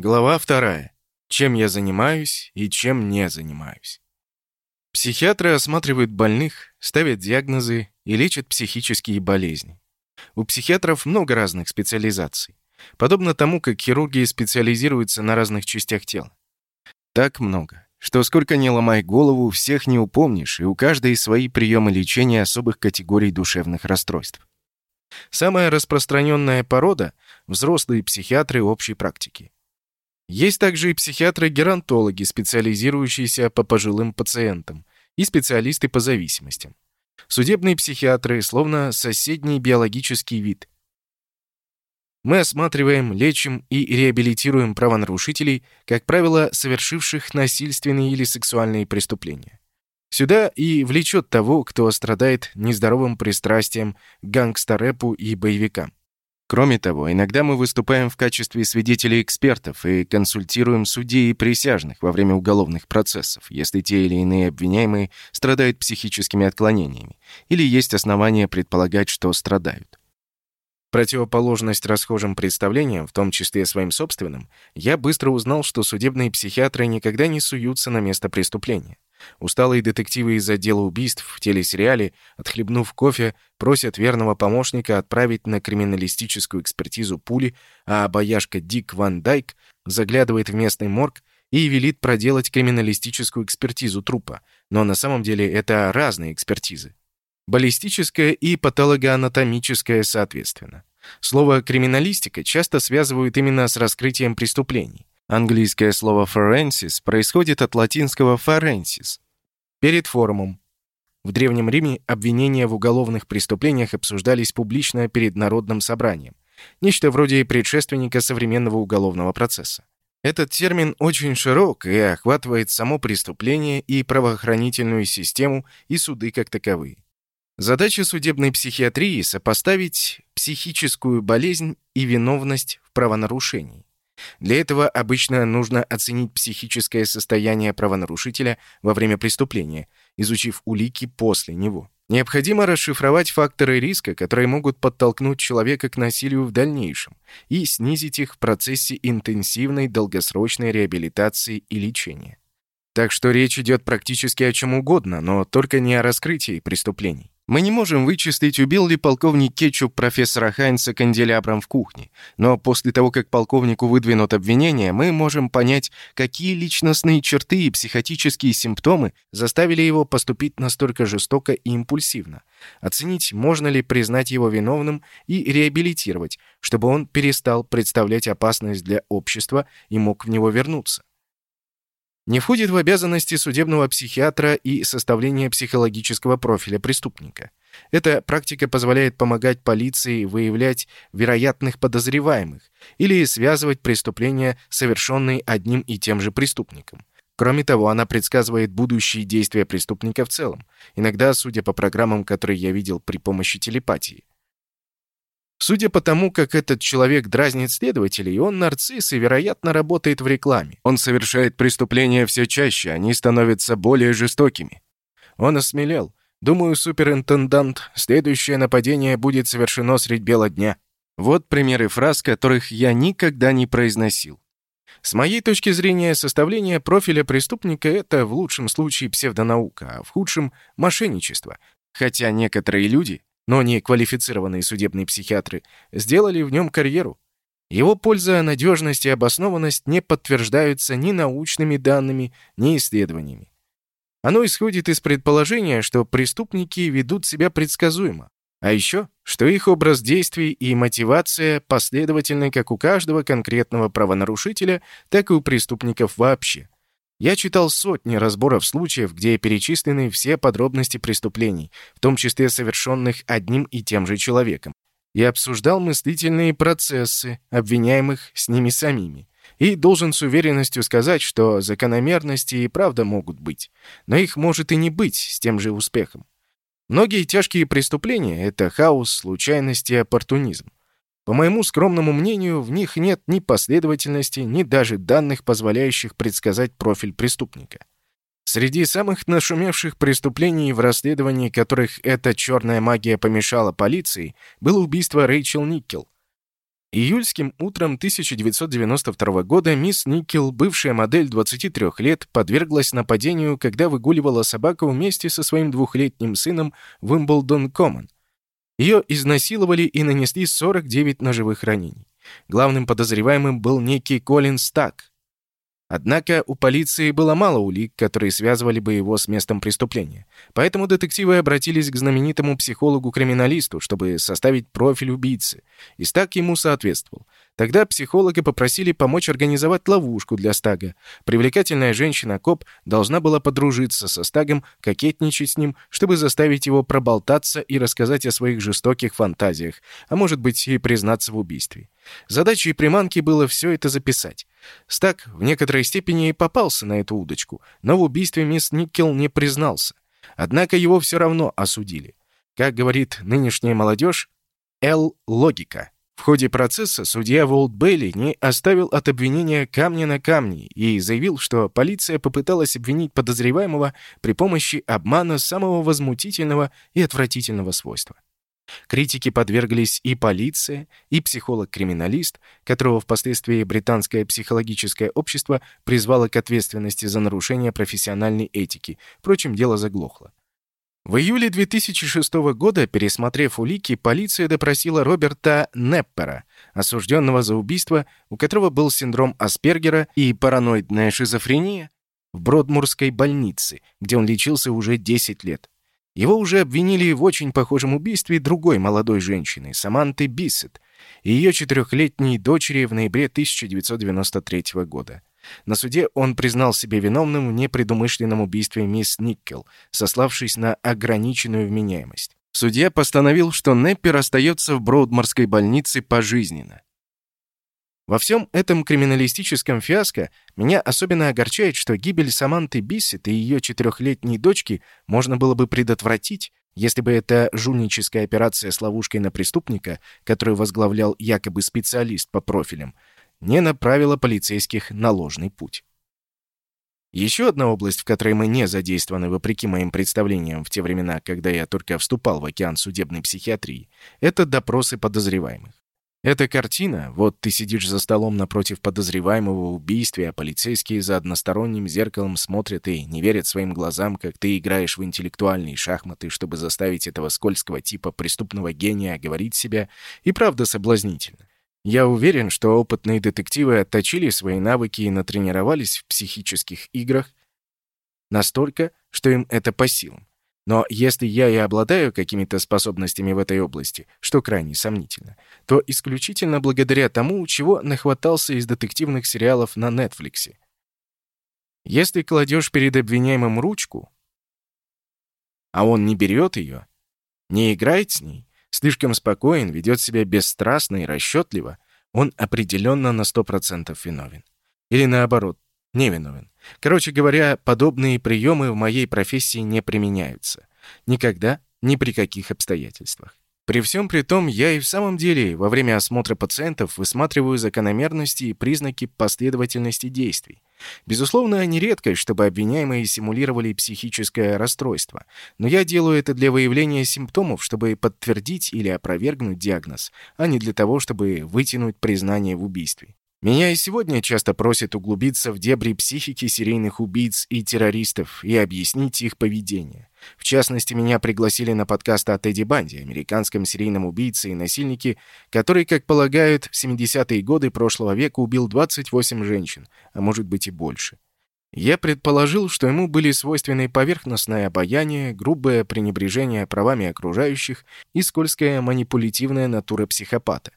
Глава вторая. Чем я занимаюсь и чем не занимаюсь. Психиатры осматривают больных, ставят диагнозы и лечат психические болезни. У психиатров много разных специализаций. Подобно тому, как хирурги специализируются на разных частях тела. Так много, что сколько ни ломай голову, всех не упомнишь, и у каждой свои приемы лечения особых категорий душевных расстройств. Самая распространенная порода – взрослые психиатры общей практики. Есть также и психиатры-геронтологи, специализирующиеся по пожилым пациентам, и специалисты по зависимостям. Судебные психиатры, словно соседний биологический вид. Мы осматриваем, лечим и реабилитируем правонарушителей, как правило, совершивших насильственные или сексуальные преступления. Сюда и влечет того, кто страдает нездоровым пристрастием к гангстарэпу и боевикам. Кроме того, иногда мы выступаем в качестве свидетелей-экспертов и консультируем судей и присяжных во время уголовных процессов, если те или иные обвиняемые страдают психическими отклонениями или есть основания предполагать, что страдают. Противоположность расхожим представлениям, в том числе своим собственным, я быстро узнал, что судебные психиатры никогда не суются на место преступления. Усталые детективы из отдела убийств в телесериале, отхлебнув кофе, просят верного помощника отправить на криминалистическую экспертизу пули, а бояшка Дик Ван Дайк заглядывает в местный морг и велит проделать криминалистическую экспертизу трупа. Но на самом деле это разные экспертизы. Баллистическая и патологоанатомическая соответственно. Слово «криминалистика» часто связывают именно с раскрытием преступлений. Английское слово forensis происходит от латинского forensis – перед форумом. В Древнем Риме обвинения в уголовных преступлениях обсуждались публично перед народным собранием, нечто вроде предшественника современного уголовного процесса. Этот термин очень широк и охватывает само преступление и правоохранительную систему и суды как таковые. Задача судебной психиатрии – сопоставить психическую болезнь и виновность в правонарушении. Для этого обычно нужно оценить психическое состояние правонарушителя во время преступления, изучив улики после него. Необходимо расшифровать факторы риска, которые могут подтолкнуть человека к насилию в дальнейшем, и снизить их в процессе интенсивной долгосрочной реабилитации и лечения. Так что речь идет практически о чем угодно, но только не о раскрытии преступлений. Мы не можем вычислить, убил ли полковник Кетчуп профессора Хайнса канделябром в кухне, но после того, как полковнику выдвинут обвинения, мы можем понять, какие личностные черты и психотические симптомы заставили его поступить настолько жестоко и импульсивно, оценить, можно ли признать его виновным и реабилитировать, чтобы он перестал представлять опасность для общества и мог в него вернуться. Не входит в обязанности судебного психиатра и составление психологического профиля преступника. Эта практика позволяет помогать полиции выявлять вероятных подозреваемых или связывать преступления, совершенные одним и тем же преступником. Кроме того, она предсказывает будущие действия преступника в целом, иногда, судя по программам, которые я видел при помощи телепатии. Судя по тому, как этот человек дразнит следователей, он нарцисс и, вероятно, работает в рекламе. Он совершает преступления все чаще, они становятся более жестокими. Он осмелел. Думаю, суперинтендант, следующее нападение будет совершено средь бела дня. Вот примеры фраз, которых я никогда не произносил. С моей точки зрения, составление профиля преступника — это в лучшем случае псевдонаука, а в худшем — мошенничество. Хотя некоторые люди но не квалифицированные судебные психиатры, сделали в нем карьеру. Его польза, надежность и обоснованность не подтверждаются ни научными данными, ни исследованиями. Оно исходит из предположения, что преступники ведут себя предсказуемо, а еще, что их образ действий и мотивация последовательны как у каждого конкретного правонарушителя, так и у преступников вообще – я читал сотни разборов случаев, где перечислены все подробности преступлений, в том числе совершенных одним и тем же человеком, и обсуждал мыслительные процессы обвиняемых с ними самими. И должен с уверенностью сказать, что закономерности и правда могут быть, но их может и не быть с тем же успехом. Многие тяжкие преступления — это хаос, случайность и оппортунизм. По моему скромному мнению, в них нет ни последовательности, ни даже данных, позволяющих предсказать профиль преступника. Среди самых нашумевших преступлений, в расследовании которых эта черная магия помешала полиции, было убийство Рэйчел Никкел. Июльским утром 1992 года мисс Никел, бывшая модель 23 лет, подверглась нападению, когда выгуливала собаку вместе со своим двухлетним сыном в Уимблдон-Коммон. Ее изнасиловали и нанесли 49 ножевых ранений. Главным подозреваемым был некий Колин Стак, Однако у полиции было мало улик, которые связывали бы его с местом преступления. Поэтому детективы обратились к знаменитому психологу-криминалисту, чтобы составить профиль убийцы. И Стаг ему соответствовал. Тогда психолога попросили помочь организовать ловушку для Стага. Привлекательная женщина-коп должна была подружиться со Стагом, кокетничать с ним, чтобы заставить его проболтаться и рассказать о своих жестоких фантазиях, а может быть и признаться в убийстве. Задачей приманки было все это записать. Стак в некоторой степени и попался на эту удочку, но в убийстве мисс Никел не признался. Однако его все равно осудили. Как говорит нынешняя молодежь, «Л — логика». В ходе процесса судья Волт Бейли не оставил от обвинения камня на камне и заявил, что полиция попыталась обвинить подозреваемого при помощи обмана самого возмутительного и отвратительного свойства. Критике подверглись и полиция, и психолог-криминалист, которого впоследствии британское психологическое общество призвало к ответственности за нарушение профессиональной этики. Впрочем, дело заглохло. В июле 2006 года, пересмотрев улики, полиция допросила Роберта Неппера, осужденного за убийство, у которого был синдром Аспергера и параноидная шизофрения, в Бродмурской больнице, где он лечился уже 10 лет. Его уже обвинили в очень похожем убийстве другой молодой женщины, Саманты Биссет, и ее четырехлетней дочери в ноябре 1993 года. На суде он признал себя виновным в непредумышленном убийстве мисс Никкел, сославшись на ограниченную вменяемость. Судья постановил, что Неппер остается в Броудморской больнице пожизненно. Во всем этом криминалистическом фиаско меня особенно огорчает, что гибель Саманты Биссет и ее четырехлетней дочки можно было бы предотвратить, если бы эта жульническая операция с ловушкой на преступника, которую возглавлял якобы специалист по профилям, не направила полицейских на ложный путь. Еще одна область, в которой мы не задействованы, вопреки моим представлениям в те времена, когда я только вступал в океан судебной психиатрии, это допросы подозреваемых. Эта картина, вот ты сидишь за столом напротив подозреваемого в убийстве, а полицейские за односторонним зеркалом смотрят и не верят своим глазам, как ты играешь в интеллектуальные шахматы, чтобы заставить этого скользкого типа преступного гения говорить себя, и правда соблазнительно. Я уверен, что опытные детективы отточили свои навыки и натренировались в психических играх настолько, что им это по силам. Но если я и обладаю какими-то способностями в этой области, что крайне сомнительно, то исключительно благодаря тому, чего нахватался из детективных сериалов на Netflix. Если кладешь перед обвиняемым ручку, а он не берет ее, не играет с ней, слишком спокоен, ведет себя бесстрастно и расчетливо, он определенно на 100% виновен. Или наоборот, невиновен. Короче говоря, подобные приемы в моей профессии не применяются. Никогда, ни при каких обстоятельствах. При всем при том, я и в самом деле во время осмотра пациентов высматриваю закономерности и признаки последовательности действий. Безусловно, не редкость, чтобы обвиняемые симулировали психическое расстройство, но я делаю это для выявления симптомов, чтобы подтвердить или опровергнуть диагноз, а не для того, чтобы вытянуть признание в убийстве. Меня и сегодня часто просят углубиться в дебри психики серийных убийц и террористов и объяснить их поведение. В частности, меня пригласили на подкаст о Тедди Банди, американском серийном убийце и насильнике, который, как полагают, в 70-е годы прошлого века убил 28 женщин, а может быть и больше. Я предположил, что ему были свойственны поверхностное обаяние, грубое пренебрежение правами окружающих и скользкая манипулятивная натура психопата.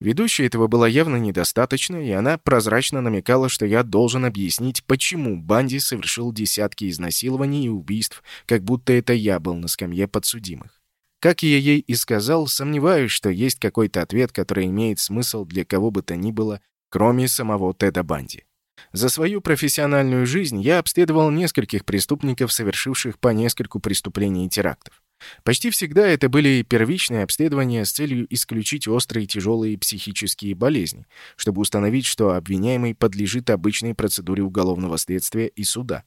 Ведущей этого было явно недостаточно, и она прозрачно намекала, что я должен объяснить, почему Банди совершил десятки изнасилований и убийств, как будто это я был на скамье подсудимых. Как я ей и сказал, сомневаюсь, что есть какой-то ответ, который имеет смысл для кого бы то ни было, кроме самого Теда Банди. За свою профессиональную жизнь я обследовал нескольких преступников, совершивших по нескольку преступлений и терактов. Почти всегда это были первичные обследования с целью исключить острые тяжелые психические болезни, чтобы установить, что обвиняемый подлежит обычной процедуре уголовного следствия и суда.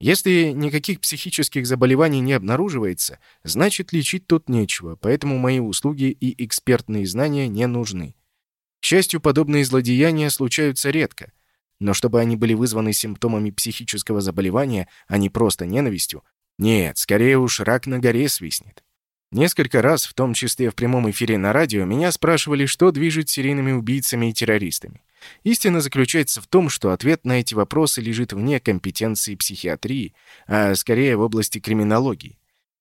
Если никаких психических заболеваний не обнаруживается, значит лечить тут нечего, поэтому мои услуги и экспертные знания не нужны. К счастью, подобные злодеяния случаются редко, но чтобы они были вызваны симптомами психического заболевания, а не просто ненавистью, нет, скорее уж рак на горе свистнет. Несколько раз, в том числе в прямом эфире на радио, меня спрашивали, что движет серийными убийцами и террористами. Истина заключается в том, что ответ на эти вопросы лежит вне компетенции психиатрии, а скорее в области криминологии.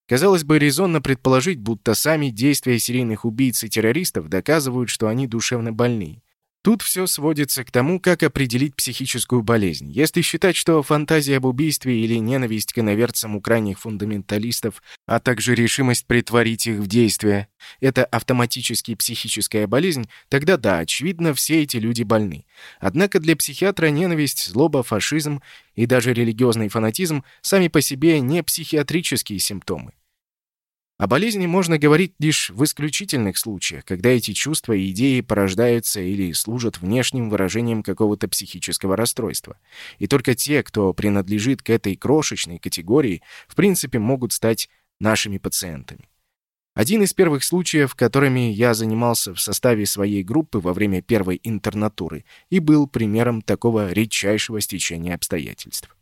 Казалось бы, резонно предположить, будто сами действия серийных убийц и террористов доказывают, что они душевно больны. Тут все сводится к тому, как определить психическую болезнь. Если считать, что фантазия об убийстве или ненависть к иноверцам у крайних фундаменталистов, а также решимость притворить их в действие – это автоматически психическая болезнь, тогда да, очевидно, все эти люди больны. Однако для психиатра ненависть, злоба, фашизм и даже религиозный фанатизм сами по себе не психиатрические симптомы. О болезни можно говорить лишь в исключительных случаях, когда эти чувства и идеи порождаются или служат внешним выражением какого-то психического расстройства. И только те, кто принадлежит к этой крошечной категории, в принципе могут стать нашими пациентами. Один из первых случаев, которыми я занимался в составе своей группы во время первой интернатуры, и был примером такого редчайшего стечения обстоятельств.